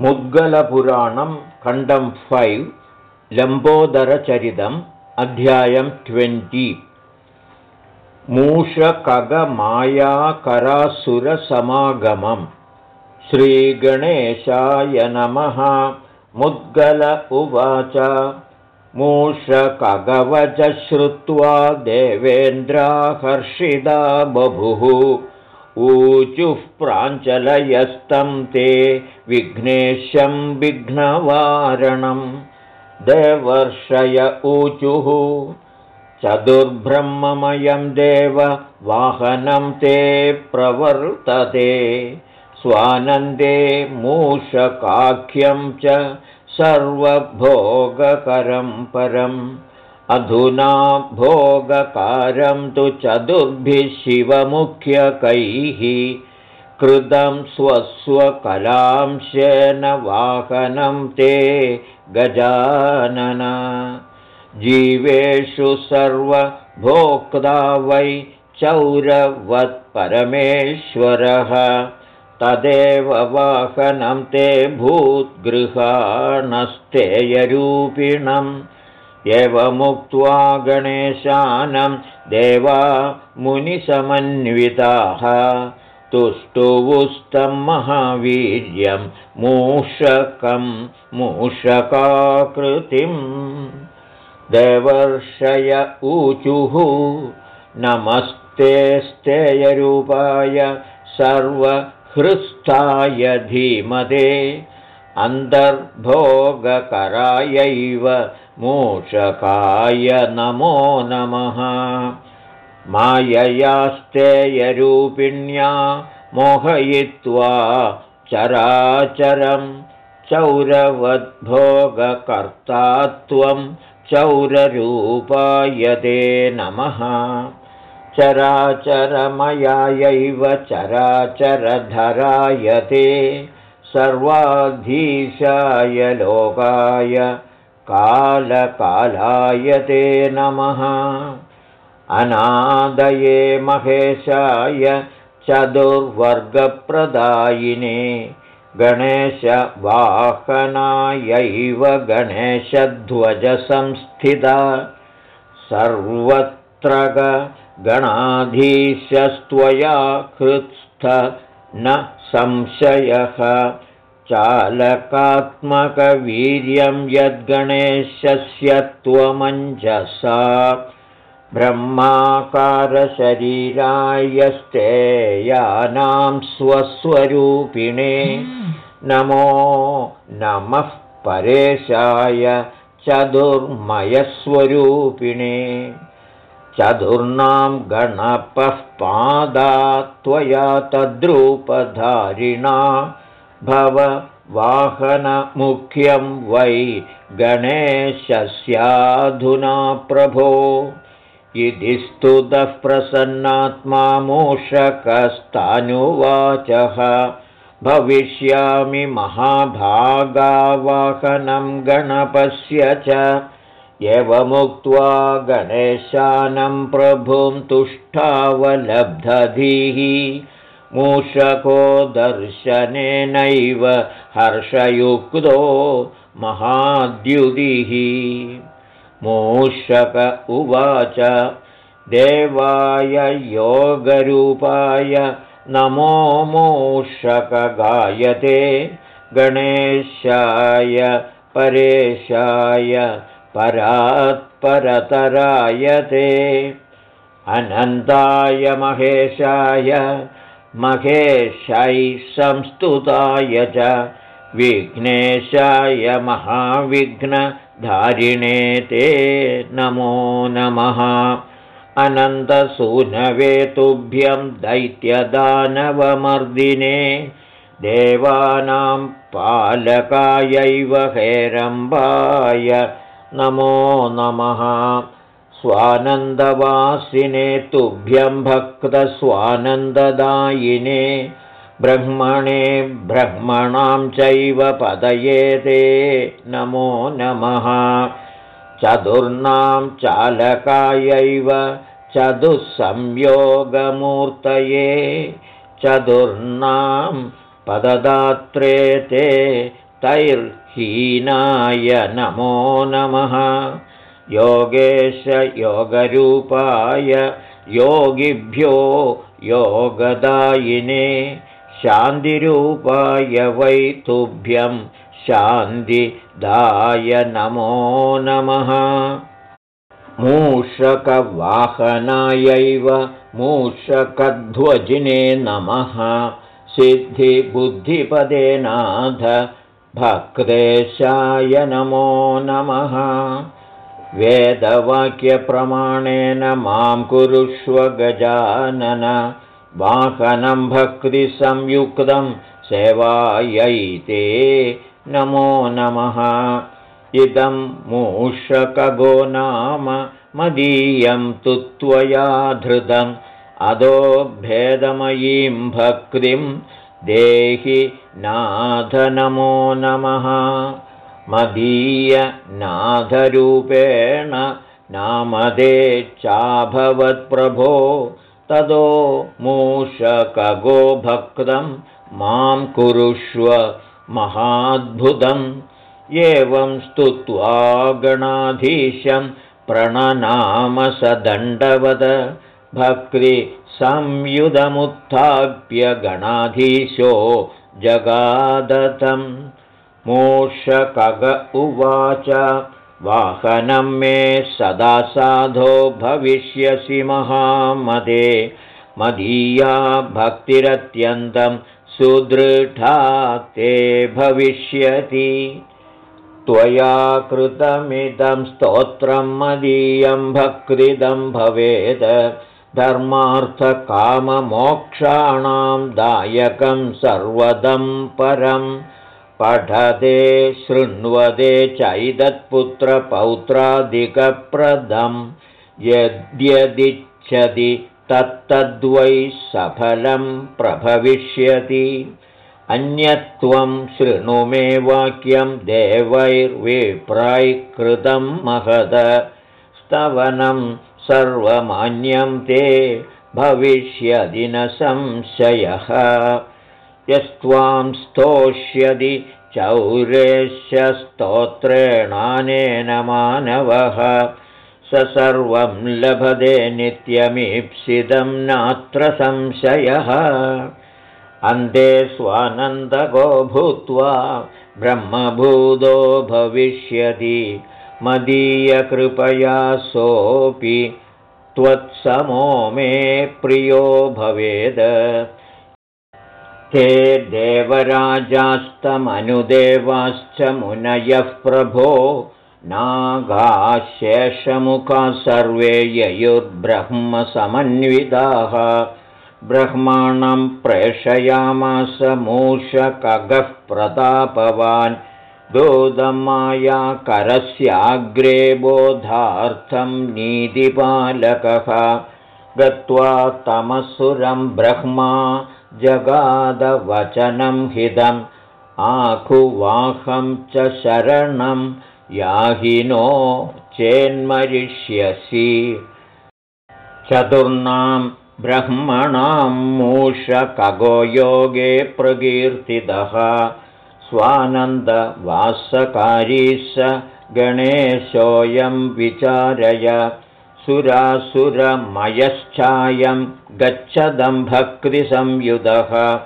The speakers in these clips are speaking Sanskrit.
मुद्गलपुराणं खण्डं फैव् लम्बोदरचरितम् अध्यायं ट्वेण्टि मूषकगमायाकरासुरसमागमम् श्रीगणेशाय नमः। मुद्गल उवाच। मूषकगवच श्रुत्वा देवेन्द्राकर्षिदा बभुः ऊचुः प्राञ्चलयस्तं ते विघ्नेशं विघ्नवारणं। देवर्षय ऊचुः चतुर्ब्रह्ममयं देव वाहनं ते प्रवर्तते। स्वानन्दे मूषकाख्यं च सर्वभोगकरं परम् अधुना भोगकारं तु चतुर्भिः शिवमुख्यकैः कृतं स्वस्वकलांशेन वाहनं ते गजानन। जीवेषु सर्वभोक्ता वै चौरवत्परमेश्वरः तदेव वाहनं ते भूद्गृहाणस्तेयरूपिणम् एवमुक्त्वा गणेशानं देवा मुनिसमन्विताः तुष्टुवुस्तं महावीर्यं मूषकं मूषकाकृतिम् देवर्षय ऊचुः। नमस्ते स्तेयरूपाय सर्वहृष्टाय धीमते। अन्तर्भोगकरायैव मूषकाय नमो नमः। माययास्तेयरूपिण्या मोहयित्वा चराचरं चौरवद्भोगकर्ता त्वं चौररूपायते नमः। चराचरमयायैव चराचरधरायते सर्वाधीशाय लोकाय कालकालाय ते नमः। अनादये महेशाय चतुर्वर्गप्रदायिने गणेशवाहनायैव गणेशध्वजसंस्थिता सर्वत्र गणाधीशस्त्वया कृत्स्थ न संशयः चालकात्मकवीर्यं यद्गणेशस्य त्वमञ्जसा ब्रह्माकारशरीरायस्तेयानां स्वस्वरूपिणे नमो नमः परेशाय चतुर्मयस्वरूपिणे। चतुर्णां गणपः पादा त्वया तद्रूपधारिणा भव वाहनमुख्यं वै गणेशस्याधुना प्रभो। इति स्तुतः प्रसन्नात्मा मूषकस्तानुवाचः। भविष्यामि महाभागावाहनं गणपस्य च। एवमुक्त्वा गणेशानं प्रभुं तुष्टावलब्धधीः मूषको दर्शनेनैव हर्षयुक्तो महाद्युदिः मूषक उवाच देवाय योगरूपाय नमो मूषकगायते गणेशाय परेशाय परात्परतरायते। अनन्ताय महेशाय महेशैः संस्तुताय च विघ्नेशाय महाविघ्नधारिणे ते नमो नमः। अनन्तसूनवे तुभ्यं दैत्यदानवमर्दिने देवानां पालकायैव हेरम्बाय नमो नमः स्वानन्दवासिने तुभ्यं भक्तस्वानन्ददायिने ब्रह्मणे ब्रह्मणां चैव पदये ते नमो नमः। चतुर्णां चालकायैव चतुःसंयोगमूर्तये चतुर्णां पददात्रे ते तैर्हीनाय नमो नमः योगेश योगरूपाय योगिभ्यो योगदायिने शान्तिरूपाय वै तुभ्यं शान्तिदाय नमो नमः। मूषकवाहनायैव मूषकध्वजिने नमः। सिद्धिबुद्धिपदे नाथ भक्तेशाय नमो नमः वेदवाक्यप्रमाणेन मां कुरुष्व गजानन। वाहनं भक्तिसंयुक्तं सेवायैते नमो नमः। इदं मूषकगो नाम मदीयं तु त्वया धृतम्। अदो भेदमयीं भक्तिं देहि नाथ नमो नमः मदीयनाथरूपेण नामदे चाभवत्प्रभो तदो मूषकगो भक्तं मां कुरुष्व महाद्भुतम् एवं स्तुत्वा गणाधीशं प्रणनाम स दण्डवद भक्तिसंयुधमुत्थाप्य गणाधीशो जगादतम् मूषकग उवाच वाहनं मे सदा साधो भविष्यसि महामदे। मदीया भक्तिरत्यन्तं सुदृढा ते भविष्यति। त्वया कृतमिदं स्तोत्रं मदीयं भक्तिदं भवेद धर्मार्थकाममोक्षाणां दायकं सर्वदं परं पठते शृण्वते चैदत्पुत्रपौत्रादिकप्रदं यद्यदिच्छति तत्तद्वै सफलं प्रभविष्यति। अन्यत्वं शृणु मे वाक्यं देवैर्विप्रैकृतं महद। स्तवनं सर्वमान्यं ते भविष्यदि न संशयः यस्त्वां स्तोष्यदि चौरेश्यस्तोत्रेणानेन मानवः। स सर्वं लभते नित्यमीप्सितं नात्र संशयः। अन्ते स्वानन्दको भूत्वा ब्रह्मभूतो भविष्यति। मदीयकृपया सोऽपि त्वत्समो मे प्रियो भवेद ते देवराजास्तमनुदेवाश्च मुनयः प्रभो नागाशेषमुखा सर्वे ययुर्ब्रह्मसमन्विताः। ब्रह्माणं प्रेषयामास मूषकगः प्रतापवान्। करस्याग्रे बोधार्थं नीतिपालकः। गत्वा तमसुरं ब्रह्मा जगादवचनं हिदम्। आखुवाहं च शरणं याहिनो चेन्मरिष्यसि। चतुर्णां ब्रह्मणां मूषकगो योगे प्रकीर्तितः। स्वानन्दवासकारी स गणेशोऽयं विचारय सुरासुरमयश्चायं गच्छदं भक्तिसंयुधः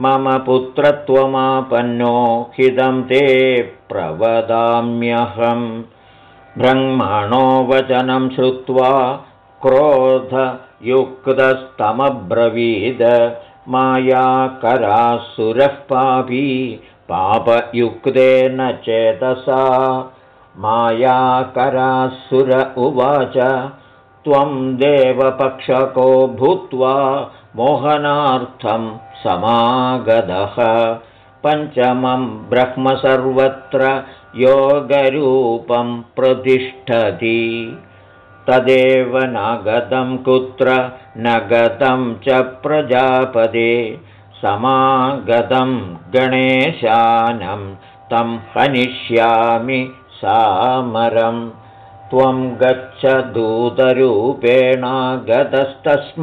मम पुत्रत्वमापन्नो हिदं ते प्रवदाम्यहम् ब्रह्मणो वचनं श्रुत्वा क्रोध युक्तस्तमब्रवीद मायाकरासुरः पापी पापयुक्तेन चेतसा। मायाकरासुर उवाच त्वं देवपक्षको भूत्वा मोहनार्थं समागतः। पञ्चमं ब्रह्म सर्वत्र योगरूपं प्रतिष्ठति। तदेव न कुत्र न गतं च प्रजापदे। समागतं गणेशानं तं हनिष्यामि सामरं त्वं गच्छ दूतरूपेण गतस्तस्मान्महामदे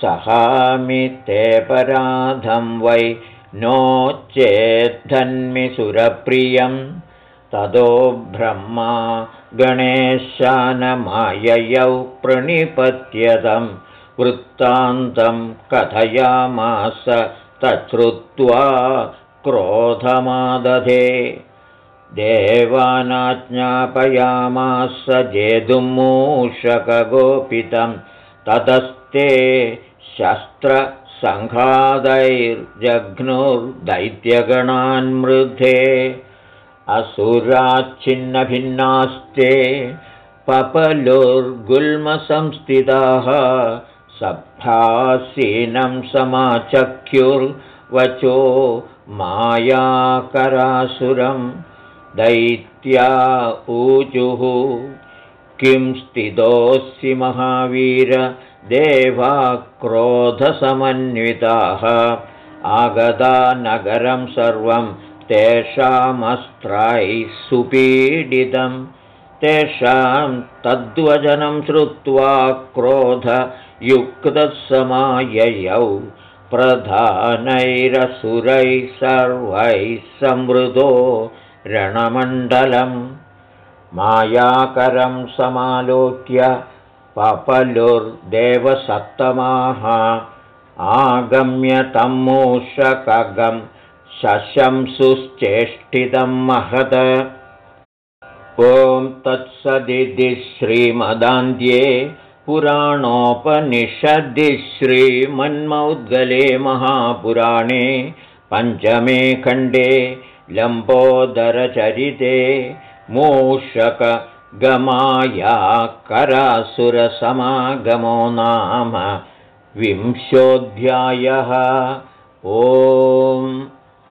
सहामि तेऽपराधं वै नो चेद्धन्मिसुरप्रियं ततो ब्रह्मा गणेशानमाययौ प्रणिपत्यतं वृत्तान्तं कथयामास तच्छ्रुत्वा क्रोधमादधे देवानाज्ञापयामास जेतुमूषकगोपितं ततस्ते शस्त्रसङ्घादैर्जघ्नुर्दैत्यगणान्मृधे असुराच्छिन्नभिन्नास्ते पपलुर्गुल्मसंस्थिताः सप्तासीनं समाचख्युर्वचो मायाकरासुरं दैत्या ऊजुः। किं स्थितोऽसि महावीर देवाक्रोधसमन्विताः। आगदा नगरं सर्वं तेषामस्त्रैः सुपीडितं। तेषां तद्वचनं श्रुत्वा क्रोधयुक्तसमाययौ प्रधानैरसुरैः सर्वैः संवृतो रणमण्डलम् मायाकरं समालोक्य पपलुर्देवसप्तमाः आगम्य तं मूषकगं शशंसुश्चेष्टितं महद ॐ तत्सदिति श्रीमदान्ध्ये पुराणोपनिषदि श्रीमन्मौद्गले महापुराणे पञ्चमे खण्डे लम्बोदरचरिते मूषकगमायाकरासुरसमागमो नाम विंशोऽध्यायः। ओम्